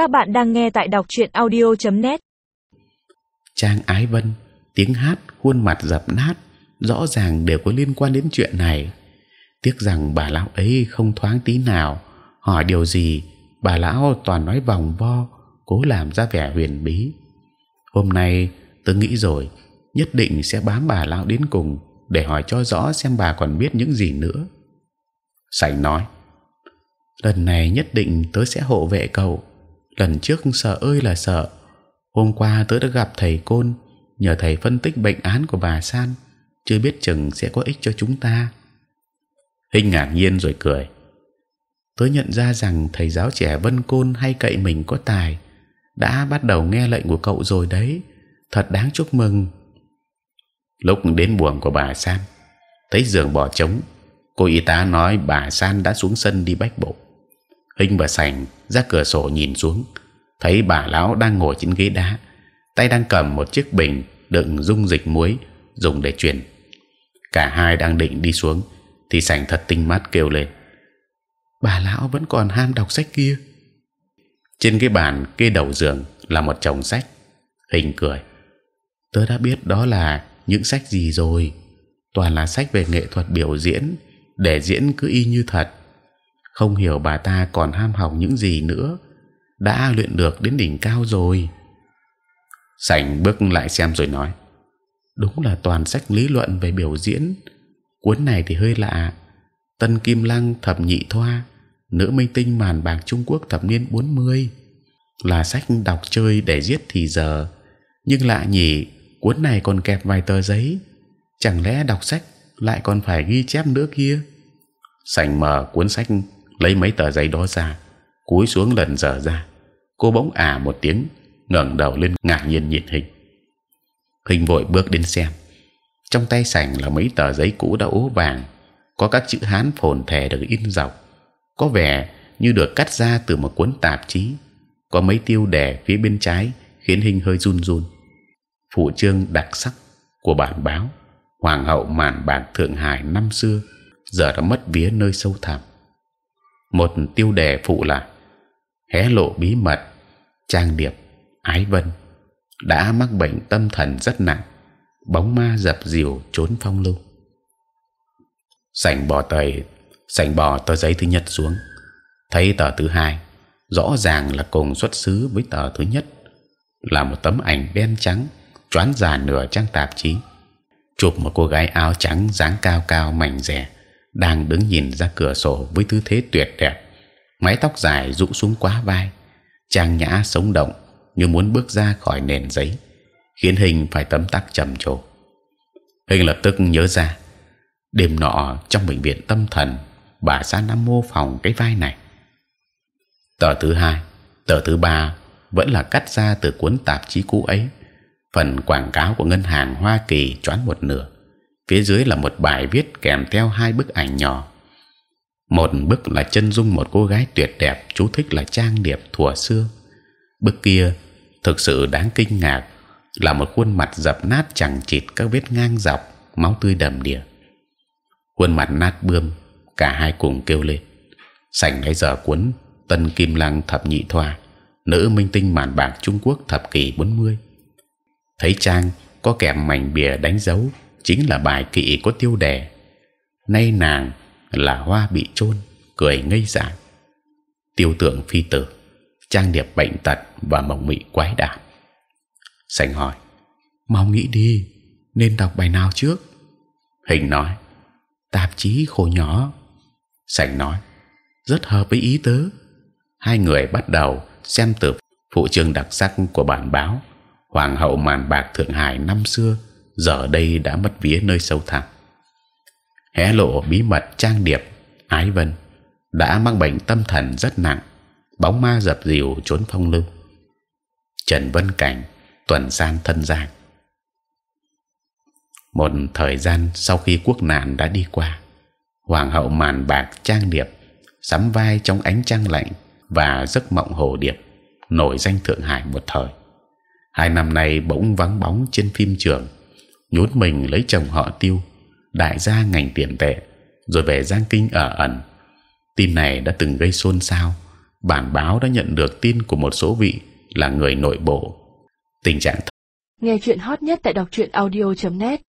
Các bạn đang nghe tại đọc truyện audio.net. Trang Ái Vân, tiếng hát, khuôn mặt dập nát, rõ ràng đều có liên quan đến chuyện này. Tiếc rằng bà lão ấy không thoáng tí nào, hỏi điều gì, bà lão toàn nói vòng vo, cố làm ra vẻ huyền bí. Hôm nay tôi nghĩ rồi, nhất định sẽ bám bà lão đến cùng để hỏi cho rõ xem bà còn biết những gì nữa. Sảnh nói, lần này nhất định tớ sẽ hộ vệ cậu. Lần trước sợ ơi là sợ. Hôm qua tớ đã gặp thầy côn, nhờ thầy phân tích bệnh án của bà San, chưa biết chừng sẽ có ích cho chúng ta. Hình ngạc nhiên rồi cười. Tớ nhận ra rằng thầy giáo trẻ Vân Côn hay cậy mình có tài, đã bắt đầu nghe lệnh của cậu rồi đấy. Thật đáng chúc mừng. Lúc đến buồng của bà San, thấy giường bỏ trống, cô y tá nói bà San đã xuống sân đi bách bộ. Hình và Sành ra cửa sổ nhìn xuống, thấy bà lão đang ngồi trên ghế đá, tay đang cầm một chiếc bình đựng dung dịch muối dùng để truyền. Cả hai đang định đi xuống, thì Sành thật tinh mắt kêu lên: bà lão vẫn còn ham đọc sách kia. Trên cái bàn kê đầu giường là một chồng sách. Hình cười. Tớ đã biết đó là những sách gì rồi. Toàn là sách về nghệ thuật biểu diễn, để diễn cứ y như thật. Không hiểu bà ta còn ham học những gì nữa. đã luyện được đến đỉnh cao rồi. Sành bước lại xem rồi nói. Đúng là toàn sách lý luận về biểu diễn. Cuốn này thì hơi lạ. Tân Kim Lăng thập nhị thoa, nữ minh tinh màn bạc Trung Quốc thập niên 40 là sách đọc chơi để giết thì giờ. Nhưng lạ nhỉ, cuốn này còn kẹp vài tờ giấy. Chẳng lẽ đọc sách lại còn phải ghi chép nữa kia? Sành mở cuốn sách, lấy mấy tờ giấy đó ra, cúi xuống lần dở ra. Cô bỗng à một tiếng, ngẩng đầu lên ngạc nhiên nhìn hình. Hình vội bước đến xem. Trong tay sành là mấy tờ giấy cũ đã ố vàng, có các chữ hán phồn thề được in dọc, có vẻ như được cắt ra từ một cuốn tạp chí. Có mấy tiêu đề phía bên trái khiến hình hơi run run. Phụ trương đặc sắc của bản báo Hoàng hậu màn bạc thượng hải năm xưa giờ đã mất vía nơi sâu thẳm. Một tiêu đề phụ là hé lộ bí mật, trang điệp ái vân. Đã mắc bệnh tâm thần rất nặng, bóng ma dập dìu trốn phong lưu. Sảnh bò tờ sảnh bò tờ giấy thứ nhất xuống. Thấy tờ thứ hai, rõ ràng là cùng xuất xứ với tờ thứ nhất. Là một tấm ảnh đen trắng, choán già nửa trang tạp chí. Chụp một cô gái áo trắng dáng cao cao mảnh rẻ đang đứng nhìn ra cửa sổ với tư thế tuyệt đẹp. Mái tóc dài rũ xuống quá vai. Trang nhã sống động, như muốn bước ra khỏi nền giấy, khiến hình phải tấm tắc trầm trồ. Hình lập tức nhớ ra, đêm nọ trong bệnh viện tâm thần, bà sa nam mô phòng cái vai này. Tờ thứ hai, tờ thứ ba vẫn là cắt ra từ cuốn tạp chí cũ ấy, phần quảng cáo của ngân hàng Hoa Kỳ choán một nửa phía dưới là một bài viết kèm theo hai bức ảnh nhỏ. Một bức là chân dung một cô gái tuyệt đẹp, chú thích là trang điệp thuở xưa. Bức kia thực sự đáng kinh ngạc, là một khuôn mặt dập nát chẳng chịt các vết ngang dọc, máu tươi đầm đìa. Khuôn mặt nát bươm, cả hai cùng kêu lên. Sảnh ngay giờ cuốn tân kim lăng thập nhị thoa, nữ minh tinh màn bạc Trung Quốc thập kỷ 40 thấy trang có kèm mảnh bìa đánh dấu chính là bài kỵ có tiêu đề. Nay nàng là hoa bị chôn, cười ngây dại. Tiêu tượng phi tử, trang điệp bệnh tật và mộng mị quái đản. Sành hỏi, mau nghĩ đi, nên đọc bài nào trước? Hình nói, tạp chí khổ nhỏ. Sành nói, rất hợp với ý tớ hai người bắt đầu xem từ phụ trương đặc sắc của bản báo, hoàng hậu màn bạc thượng hải năm xưa giờ đây đã mất vía nơi sâu thẳm. Hé lộ bí mật trang điệp, ái vân, đã mang bệnh tâm thần rất nặng, bóng ma dập dìu trốn phong lưu. Trần vân cảnh, tuần san thân giang. Một thời gian sau khi quốc nạn đã đi qua, hoàng hậu màn bạc trang điệp, sắm vai trong ánh trăng lạnh và giấc mộng hồ điệp, nổi danh thượng hải một thời. Hai năm nay bỗng vắng bóng trên phim trường nhốt mình lấy chồng họ tiêu, đại gia ngành tiền tệ, rồi về giang kinh ở ẩn. Tin này đã từng gây xôn xao, bản báo đã nhận được tin của một số vị là người nội bộ. Tình trạng nghe chuyện hot nhất tại đọc truyện audio .net.